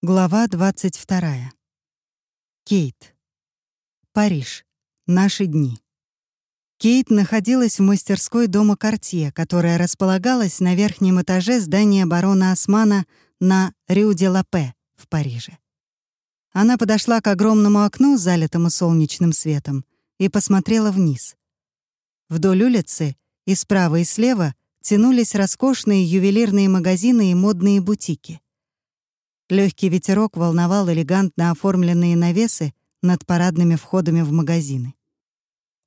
Глава 22. Кейт. Париж. Наши дни. Кейт находилась в мастерской дома Кортье, которая располагалась на верхнем этаже здания барона Османа на Рю-де-Лапе в Париже. Она подошла к огромному окну, залитому солнечным светом, и посмотрела вниз. Вдоль улицы и справа и слева тянулись роскошные ювелирные магазины и модные бутики — Легкий ветерок волновал элегантно оформленные навесы над парадными входами в магазины.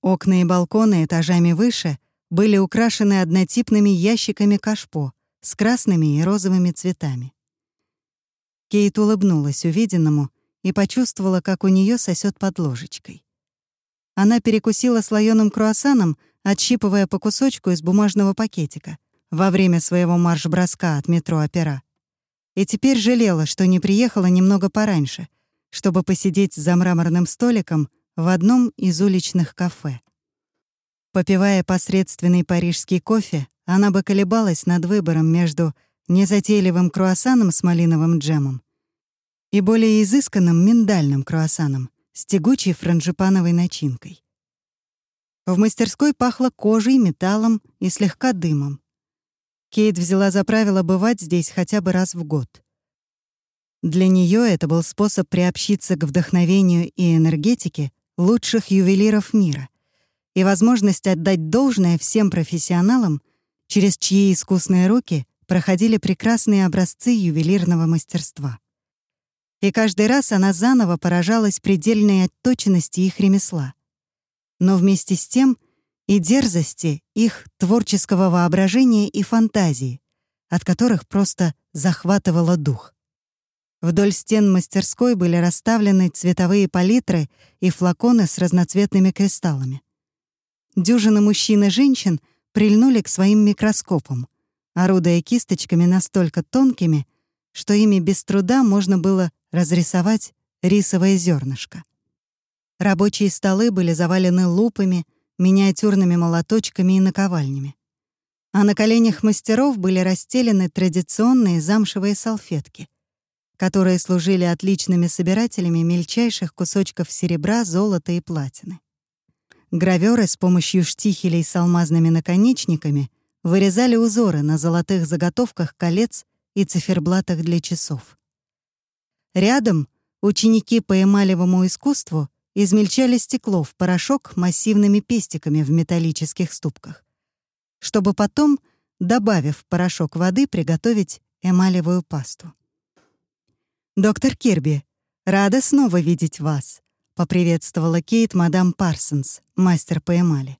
Окна и балконы этажами выше были украшены однотипными ящиками кашпо с красными и розовыми цветами. Кейт улыбнулась увиденному и почувствовала, как у нее сосет под ложечкой. Она перекусила слоеным круассаном, отщипывая по кусочку из бумажного пакетика во время своего марш-броска от метро «Опера» и теперь жалела, что не приехала немного пораньше, чтобы посидеть за мраморным столиком в одном из уличных кафе. Попивая посредственный парижский кофе, она бы колебалась над выбором между незатейливым круассаном с малиновым джемом и более изысканным миндальным круассаном с тягучей франжипановой начинкой. В мастерской пахло кожей, металлом и слегка дымом. Кейт взяла за правило бывать здесь хотя бы раз в год. Для нее это был способ приобщиться к вдохновению и энергетике лучших ювелиров мира и возможность отдать должное всем профессионалам, через чьи искусные руки проходили прекрасные образцы ювелирного мастерства. И каждый раз она заново поражалась предельной отточенности их ремесла. Но вместе с тем — и дерзости их творческого воображения и фантазии, от которых просто захватывало дух. Вдоль стен мастерской были расставлены цветовые палитры и флаконы с разноцветными кристаллами. Дюжины мужчин и женщин прильнули к своим микроскопам, орудуя кисточками настолько тонкими, что ими без труда можно было разрисовать рисовое зернышко. Рабочие столы были завалены лупами, миниатюрными молоточками и наковальнями. А на коленях мастеров были расстелены традиционные замшевые салфетки, которые служили отличными собирателями мельчайших кусочков серебра, золота и платины. Гравёры с помощью штихелей с алмазными наконечниками вырезали узоры на золотых заготовках колец и циферблатах для часов. Рядом ученики по эмалевому искусству измельчали стекло в порошок массивными пестиками в металлических ступках, чтобы потом, добавив в порошок воды, приготовить эмалевую пасту. «Доктор Кирби, рада снова видеть вас», — поприветствовала Кейт мадам Парсонс, мастер по эмали.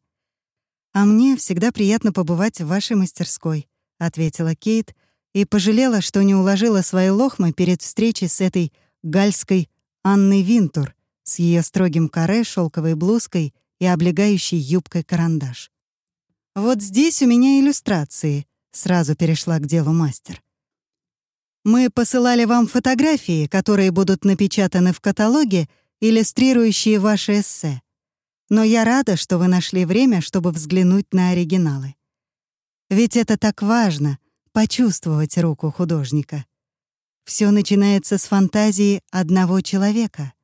«А мне всегда приятно побывать в вашей мастерской», — ответила Кейт и пожалела, что не уложила свои лохмы перед встречей с этой гальской Анной Винтур, с ее строгим каре, шелковой блузкой и облегающей юбкой-карандаш. «Вот здесь у меня иллюстрации», — сразу перешла к делу мастер. «Мы посылали вам фотографии, которые будут напечатаны в каталоге, иллюстрирующие ваши эссе. Но я рада, что вы нашли время, чтобы взглянуть на оригиналы. Ведь это так важно — почувствовать руку художника. Все начинается с фантазии одного человека —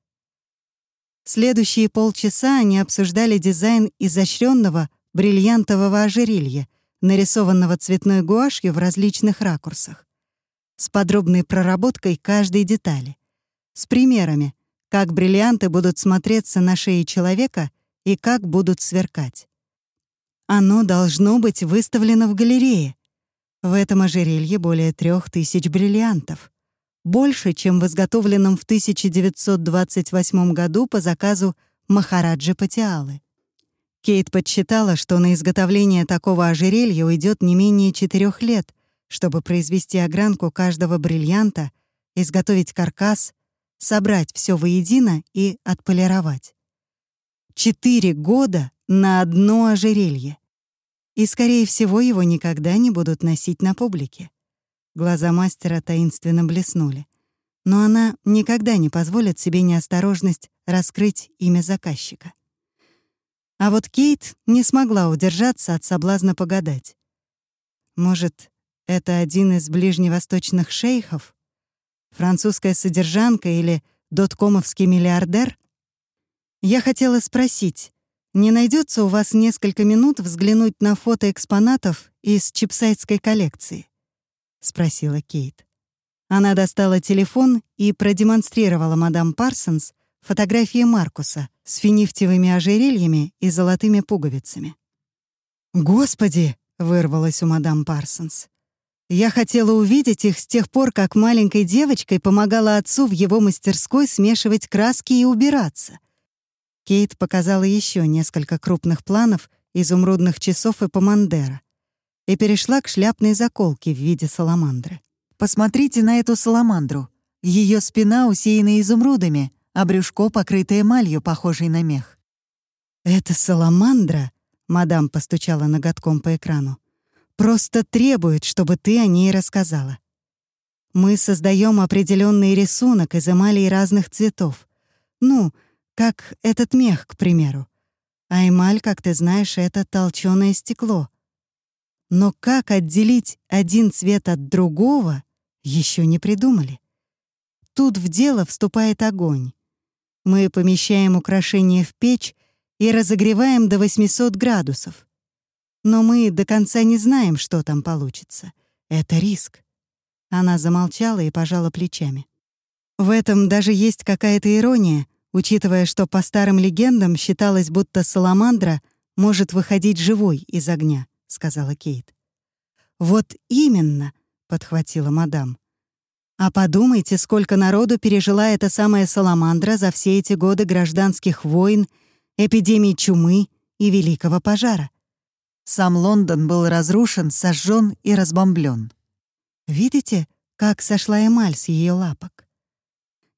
Следующие полчаса они обсуждали дизайн изощренного бриллиантового ожерелья, нарисованного цветной гуашью в различных ракурсах, с подробной проработкой каждой детали, с примерами, как бриллианты будут смотреться на шее человека и как будут сверкать. Оно должно быть выставлено в галерее. В этом ожерелье более трех тысяч бриллиантов больше, чем в изготовленном в 1928 году по заказу Махараджи Патиалы. Кейт подсчитала, что на изготовление такого ожерелья уйдет не менее четырех лет, чтобы произвести огранку каждого бриллианта, изготовить каркас, собрать все воедино и отполировать. Четыре года на одно ожерелье. И, скорее всего, его никогда не будут носить на публике. Глаза мастера таинственно блеснули. Но она никогда не позволит себе неосторожность раскрыть имя заказчика. А вот Кейт не смогла удержаться от соблазна погадать. Может, это один из ближневосточных шейхов? французская содержанка или доткомовский миллиардер? Я хотела спросить, не найдется у вас несколько минут взглянуть на фото экспонатов из чипсайтской коллекции? спросила Кейт. Она достала телефон и продемонстрировала мадам Парсонс фотографии Маркуса с финифтевыми ожерельями и золотыми пуговицами. «Господи!» — вырвалось у мадам Парсонс. «Я хотела увидеть их с тех пор, как маленькой девочкой помогала отцу в его мастерской смешивать краски и убираться». Кейт показала еще несколько крупных планов изумрудных часов и помандера и перешла к шляпной заколке в виде саламандры. Посмотрите на эту саламандру. Ее спина усеяна изумрудами, а брюшко покрыто эмалью, похожей на мех. «Это саламандра?» — мадам постучала ноготком по экрану. «Просто требует, чтобы ты о ней рассказала. Мы создаем определенный рисунок из эмалей разных цветов. Ну, как этот мех, к примеру. А эмаль, как ты знаешь, это толчёное стекло. Но как отделить один цвет от другого, еще не придумали. Тут в дело вступает огонь. Мы помещаем украшение в печь и разогреваем до 800 градусов. Но мы до конца не знаем, что там получится. Это риск. Она замолчала и пожала плечами. В этом даже есть какая-то ирония, учитывая, что по старым легендам считалось, будто саламандра может выходить живой из огня, сказала Кейт. Вот именно, — подхватила мадам. «А подумайте, сколько народу пережила эта самая Саламандра за все эти годы гражданских войн, эпидемии чумы и Великого пожара. Сам Лондон был разрушен, сожжен и разбомблен. Видите, как сошла эмаль с ее лапок?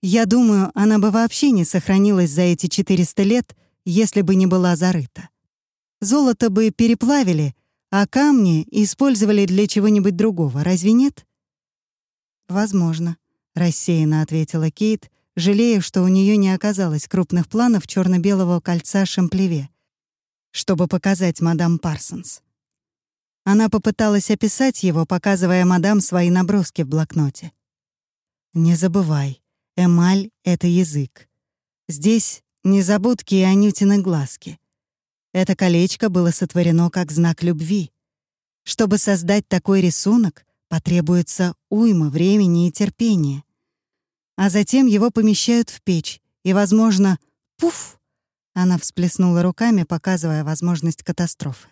Я думаю, она бы вообще не сохранилась за эти 400 лет, если бы не была зарыта. Золото бы переплавили, а камни использовали для чего-нибудь другого, разве нет? Возможно, рассеянно ответила Кейт, жалея, что у нее не оказалось крупных планов черно белого кольца Шамплеве, чтобы показать мадам Парсонс. Она попыталась описать его, показывая мадам свои наброски в блокноте. «Не забывай, эмаль — это язык. Здесь незабудки и анютины глазки. Это колечко было сотворено как знак любви. Чтобы создать такой рисунок, потребуется уйма времени и терпения. А затем его помещают в печь, и, возможно, пуф! Она всплеснула руками, показывая возможность катастрофы.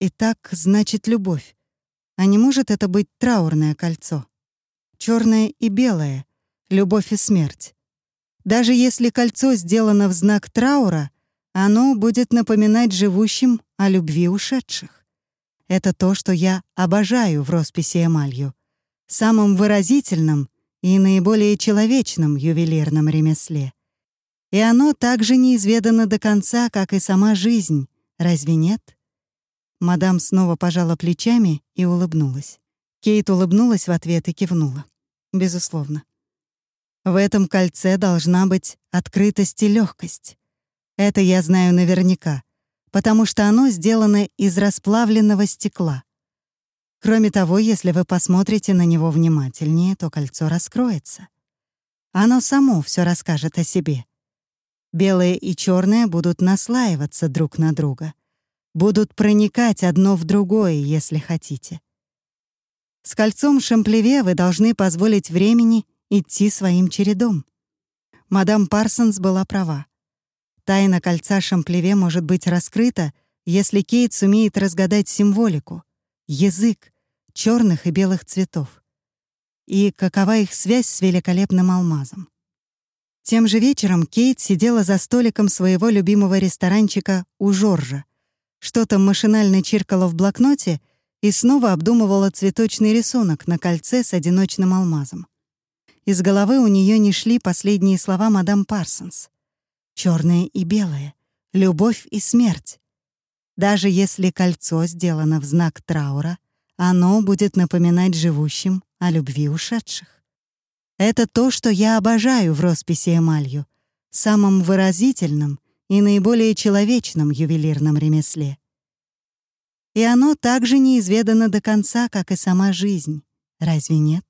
Итак, значит, любовь. А не может это быть траурное кольцо? черное и белое, любовь и смерть. Даже если кольцо сделано в знак траура — оно будет напоминать живущим о любви ушедших. Это то, что я обожаю в росписи эмалью, самом выразительном и наиболее человечном ювелирном ремесле. И оно также неизведано до конца, как и сама жизнь, разве нет? Мадам снова пожала плечами и улыбнулась. Кейт улыбнулась в ответ и кивнула. Безусловно. В этом кольце должна быть открытость и легкость. Это я знаю наверняка, потому что оно сделано из расплавленного стекла. Кроме того, если вы посмотрите на него внимательнее, то кольцо раскроется. Оно само все расскажет о себе. Белое и черное будут наслаиваться друг на друга, будут проникать одно в другое, если хотите. С кольцом Шамплеве вы должны позволить времени идти своим чередом. Мадам Парсонс была права. Тайна кольца Шамплеве может быть раскрыта, если Кейт сумеет разгадать символику, язык черных и белых цветов. И какова их связь с великолепным алмазом. Тем же вечером Кейт сидела за столиком своего любимого ресторанчика у Жоржа, что-то машинально чиркала в блокноте и снова обдумывала цветочный рисунок на кольце с одиночным алмазом. Из головы у нее не шли последние слова мадам Парсонс черное и белое, любовь и смерть. Даже если кольцо сделано в знак траура, оно будет напоминать живущим о любви ушедших. Это то, что я обожаю в росписи эмалью, самом выразительном и наиболее человечном ювелирном ремесле. И оно также неизведано до конца, как и сама жизнь, разве нет?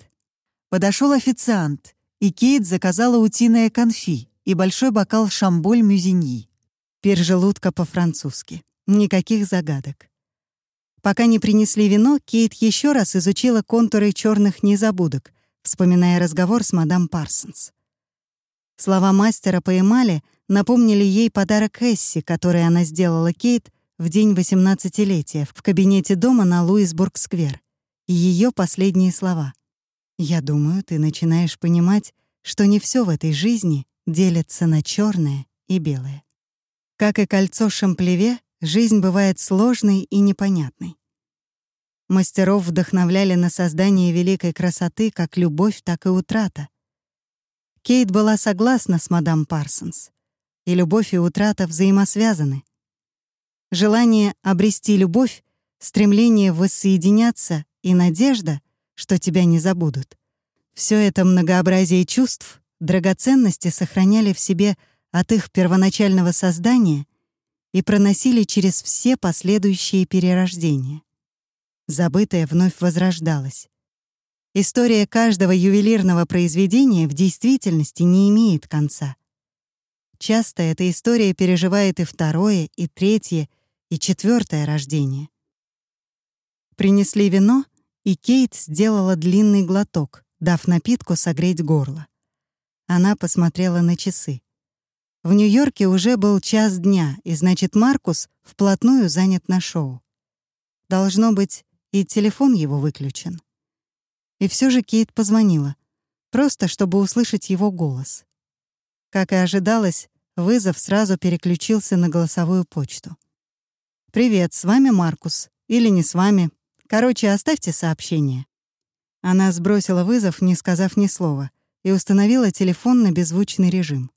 Подошел официант, и Кейт заказала утиное конфи и большой бокал шамболь мюзиньи. Пир желудка по-французски. Никаких загадок. Пока не принесли вино, Кейт еще раз изучила контуры черных незабудок, вспоминая разговор с мадам Парсонс. Слова мастера по эмали напомнили ей подарок Эсси, который она сделала Кейт в день 18-летия в кабинете дома на Луисбург-сквер. И ее последние слова. «Я думаю, ты начинаешь понимать, что не все в этой жизни делится на черное и белое. Как и кольцо Шамплеве, жизнь бывает сложной и непонятной. Мастеров вдохновляли на создание великой красоты как любовь, так и утрата. Кейт была согласна с мадам Парсонс. И любовь и утрата взаимосвязаны. Желание обрести любовь, стремление воссоединяться и надежда, что тебя не забудут. Все это многообразие чувств, драгоценности сохраняли в себе от их первоначального создания и проносили через все последующие перерождения. Забытое вновь возрождалось. История каждого ювелирного произведения в действительности не имеет конца. Часто эта история переживает и второе, и третье, и четвертое рождение. Принесли вино, и Кейт сделала длинный глоток, дав напитку согреть горло. Она посмотрела на часы. В Нью-Йорке уже был час дня, и значит, Маркус вплотную занят на шоу. Должно быть, и телефон его выключен. И все же Кейт позвонила, просто чтобы услышать его голос. Как и ожидалось, вызов сразу переключился на голосовую почту. «Привет, с вами Маркус. Или не с вами. Короче, оставьте сообщение». Она сбросила вызов, не сказав ни слова, и установила телефон на беззвучный режим.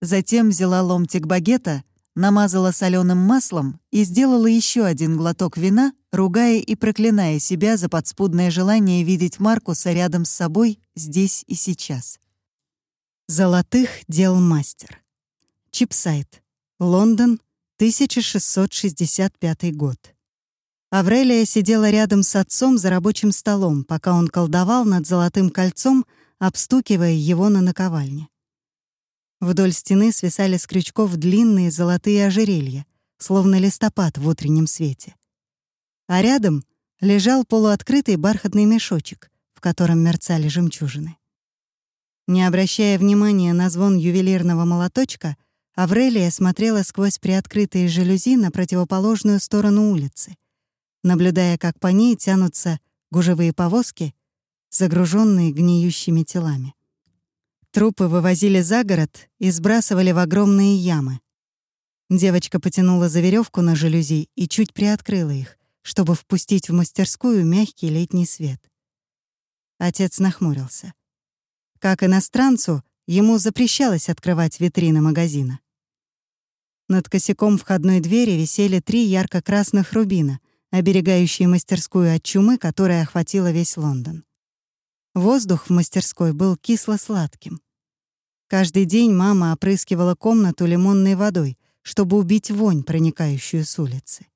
Затем взяла ломтик багета, намазала соленым маслом и сделала еще один глоток вина, ругая и проклиная себя за подспудное желание видеть Маркуса рядом с собой здесь и сейчас. Золотых дел мастер. Чипсайт. Лондон, 1665 год. Аврелия сидела рядом с отцом за рабочим столом, пока он колдовал над золотым кольцом, обстукивая его на наковальне. Вдоль стены свисали с крючков длинные золотые ожерелья, словно листопад в утреннем свете. А рядом лежал полуоткрытый бархатный мешочек, в котором мерцали жемчужины. Не обращая внимания на звон ювелирного молоточка, Аврелия смотрела сквозь приоткрытые жалюзи на противоположную сторону улицы, наблюдая, как по ней тянутся гужевые повозки, загруженные гниющими телами. Трупы вывозили за город и сбрасывали в огромные ямы. Девочка потянула за веревку на жалюзи и чуть приоткрыла их, чтобы впустить в мастерскую мягкий летний свет. Отец нахмурился. Как иностранцу, ему запрещалось открывать витрины магазина. Над косяком входной двери висели три ярко-красных рубина, оберегающие мастерскую от чумы, которая охватила весь Лондон. Воздух в мастерской был кисло-сладким. Каждый день мама опрыскивала комнату лимонной водой, чтобы убить вонь, проникающую с улицы.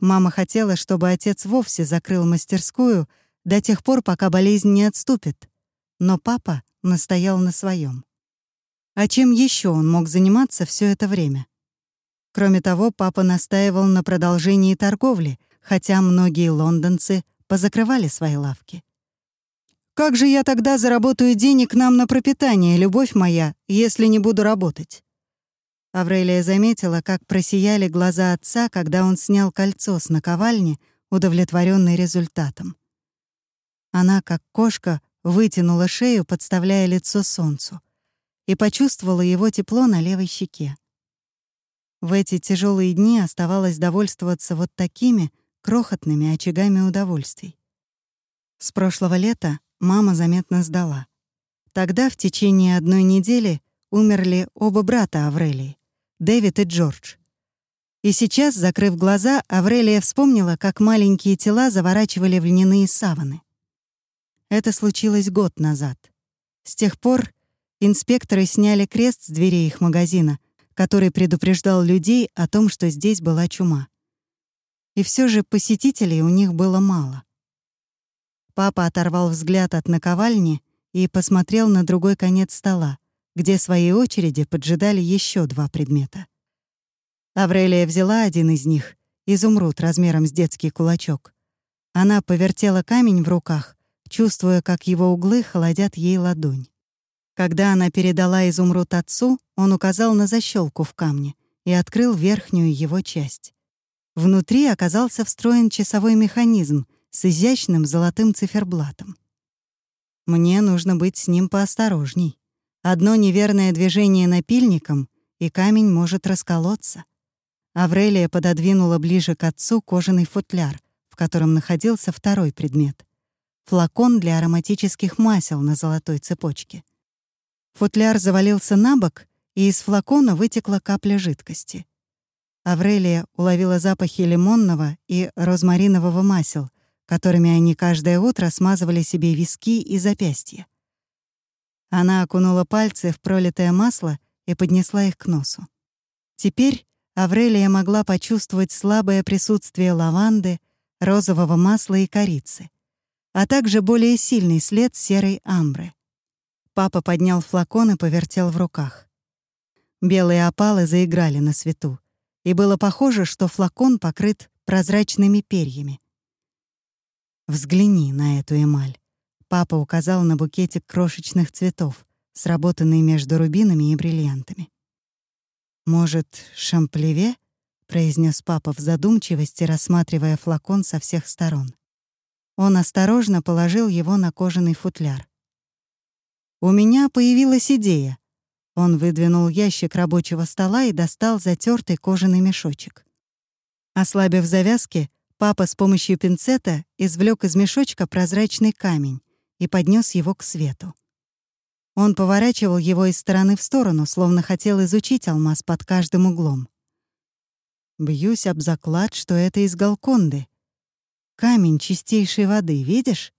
Мама хотела, чтобы отец вовсе закрыл мастерскую до тех пор, пока болезнь не отступит, но папа настоял на своем. А чем еще он мог заниматься все это время? Кроме того, папа настаивал на продолжении торговли, хотя многие лондонцы позакрывали свои лавки. «Как же я тогда заработаю денег нам на пропитание, любовь моя, если не буду работать?» Аврелия заметила, как просияли глаза отца, когда он снял кольцо с наковальни, удовлетворенный результатом. Она, как кошка, вытянула шею, подставляя лицо солнцу и почувствовала его тепло на левой щеке. В эти тяжелые дни оставалось довольствоваться вот такими крохотными очагами удовольствий. С прошлого лета мама заметно сдала. Тогда в течение одной недели умерли оба брата Аврелии, Дэвид и Джордж. И сейчас, закрыв глаза, Аврелия вспомнила, как маленькие тела заворачивали в льняные саваны. Это случилось год назад. С тех пор Инспекторы сняли крест с дверей их магазина, который предупреждал людей о том, что здесь была чума. И все же посетителей у них было мало. Папа оторвал взгляд от наковальни и посмотрел на другой конец стола, где в своей очереди поджидали еще два предмета. Аврелия взяла один из них, изумруд размером с детский кулачок. Она повертела камень в руках, чувствуя, как его углы холодят ей ладонь. Когда она передала изумруд отцу, он указал на защелку в камне и открыл верхнюю его часть. Внутри оказался встроен часовой механизм с изящным золотым циферблатом. Мне нужно быть с ним поосторожней. Одно неверное движение напильником, и камень может расколоться. Аврелия пододвинула ближе к отцу кожаный футляр, в котором находился второй предмет — флакон для ароматических масел на золотой цепочке. Футляр завалился на бок, и из флакона вытекла капля жидкости. Аврелия уловила запахи лимонного и розмаринового масел, которыми они каждое утро смазывали себе виски и запястья. Она окунула пальцы в пролитое масло и поднесла их к носу. Теперь Аврелия могла почувствовать слабое присутствие лаванды, розового масла и корицы, а также более сильный след серой амбры. Папа поднял флакон и повертел в руках. Белые опалы заиграли на свету, и было похоже, что флакон покрыт прозрачными перьями. «Взгляни на эту эмаль», — папа указал на букетик крошечных цветов, сработанный между рубинами и бриллиантами. «Может, шамплеве?» — произнес папа в задумчивости, рассматривая флакон со всех сторон. Он осторожно положил его на кожаный футляр. «У меня появилась идея». Он выдвинул ящик рабочего стола и достал затертый кожаный мешочек. Ослабив завязки, папа с помощью пинцета извлек из мешочка прозрачный камень и поднес его к свету. Он поворачивал его из стороны в сторону, словно хотел изучить алмаз под каждым углом. Бьюсь об заклад, что это из Галконды. Камень чистейшей воды, видишь?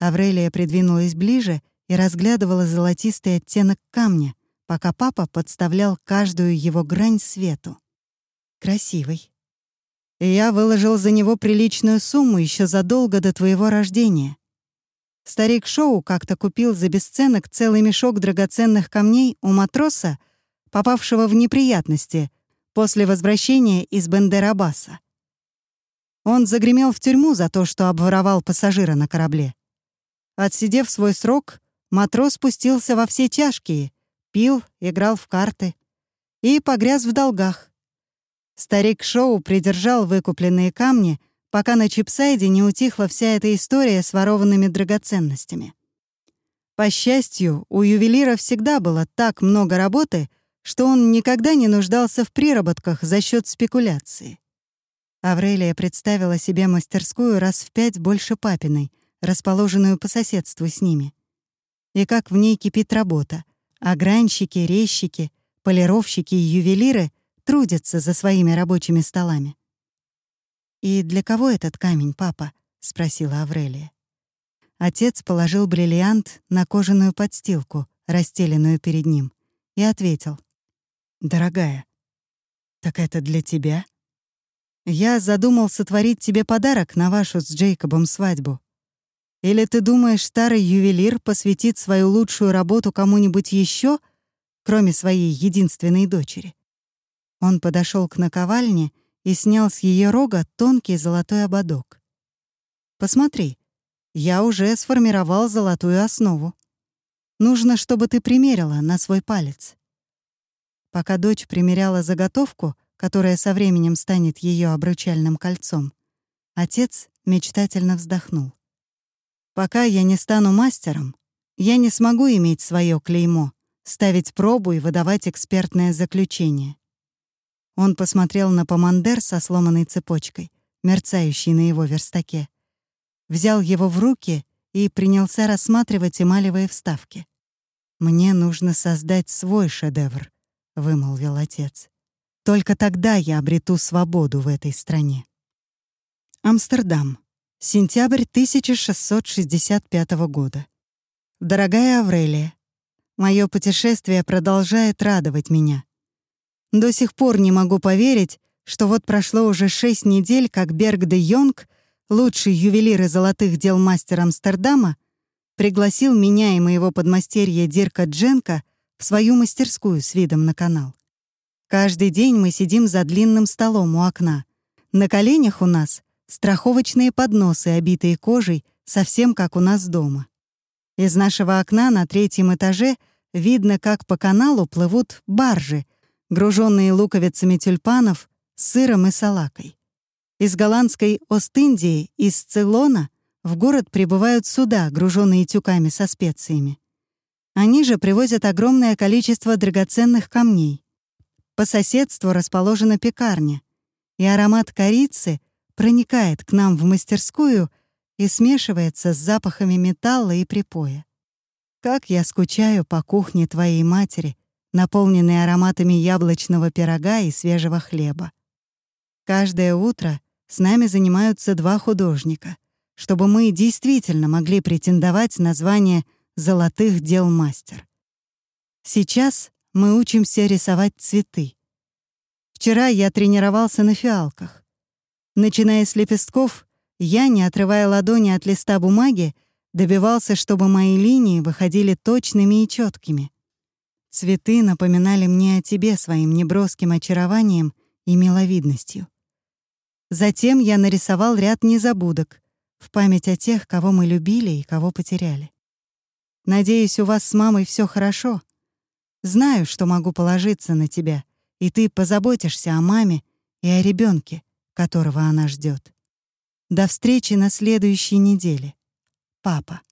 Аврелия придвинулась ближе и разглядывала золотистый оттенок камня, пока папа подставлял каждую его грань свету. Красивый. И я выложил за него приличную сумму еще задолго до твоего рождения. Старик Шоу как-то купил за бесценок целый мешок драгоценных камней у матроса, попавшего в неприятности после возвращения из Бендерабаса. Он загремел в тюрьму за то, что обворовал пассажира на корабле. Отсидев свой срок, матрос спустился во все тяжкие, пил, играл в карты и погряз в долгах. Старик Шоу придержал выкупленные камни — пока на Чипсайде не утихла вся эта история с ворованными драгоценностями. По счастью, у ювелира всегда было так много работы, что он никогда не нуждался в приработках за счет спекуляции. Аврелия представила себе мастерскую раз в пять больше папиной, расположенную по соседству с ними. И как в ней кипит работа. А гранщики, резчики, полировщики и ювелиры трудятся за своими рабочими столами. «И для кого этот камень, папа?» — спросила Аврелия. Отец положил бриллиант на кожаную подстилку, расстеленную перед ним, и ответил. «Дорогая, так это для тебя? Я задумал сотворить тебе подарок на вашу с Джейкобом свадьбу. Или ты думаешь, старый ювелир посвятит свою лучшую работу кому-нибудь еще, кроме своей единственной дочери?» Он подошел к наковальне и снял с ее рога тонкий золотой ободок. «Посмотри, я уже сформировал золотую основу. Нужно, чтобы ты примерила на свой палец». Пока дочь примеряла заготовку, которая со временем станет ее обручальным кольцом, отец мечтательно вздохнул. «Пока я не стану мастером, я не смогу иметь свое клеймо, ставить пробу и выдавать экспертное заключение. Он посмотрел на помандер со сломанной цепочкой, мерцающей на его верстаке. Взял его в руки и принялся рассматривать эмалевые вставки. «Мне нужно создать свой шедевр», — вымолвил отец. «Только тогда я обрету свободу в этой стране». Амстердам. Сентябрь 1665 года. Дорогая Аврелия, мое путешествие продолжает радовать меня. До сих пор не могу поверить, что вот прошло уже шесть недель, как Берг де Йонг лучший ювелир и золотых дел мастер Амстердама, пригласил меня и моего подмастерья Дирка Дженка в свою мастерскую с видом на канал. Каждый день мы сидим за длинным столом у окна. На коленях у нас страховочные подносы, обитые кожей, совсем как у нас дома. Из нашего окна на третьем этаже видно, как по каналу плывут баржи, груженные луковицами тюльпанов, сыром и салакой. Из голландской Ост-Индии, из Цейлона, в город прибывают суда, груженные тюками со специями. Они же привозят огромное количество драгоценных камней. По соседству расположена пекарня, и аромат корицы проникает к нам в мастерскую и смешивается с запахами металла и припоя. Как я скучаю по кухне твоей матери, наполненной ароматами яблочного пирога и свежего хлеба. Каждое утро с нами занимаются два художника, чтобы мы действительно могли претендовать на звание «золотых дел мастер». Сейчас мы учимся рисовать цветы. Вчера я тренировался на фиалках. Начиная с лепестков, я, не отрывая ладони от листа бумаги, добивался, чтобы мои линии выходили точными и четкими. Цветы напоминали мне о тебе своим неброским очарованием и миловидностью. Затем я нарисовал ряд незабудок в память о тех, кого мы любили и кого потеряли. Надеюсь, у вас с мамой все хорошо. Знаю, что могу положиться на тебя, и ты позаботишься о маме и о ребенке, которого она ждет. До встречи на следующей неделе. Папа.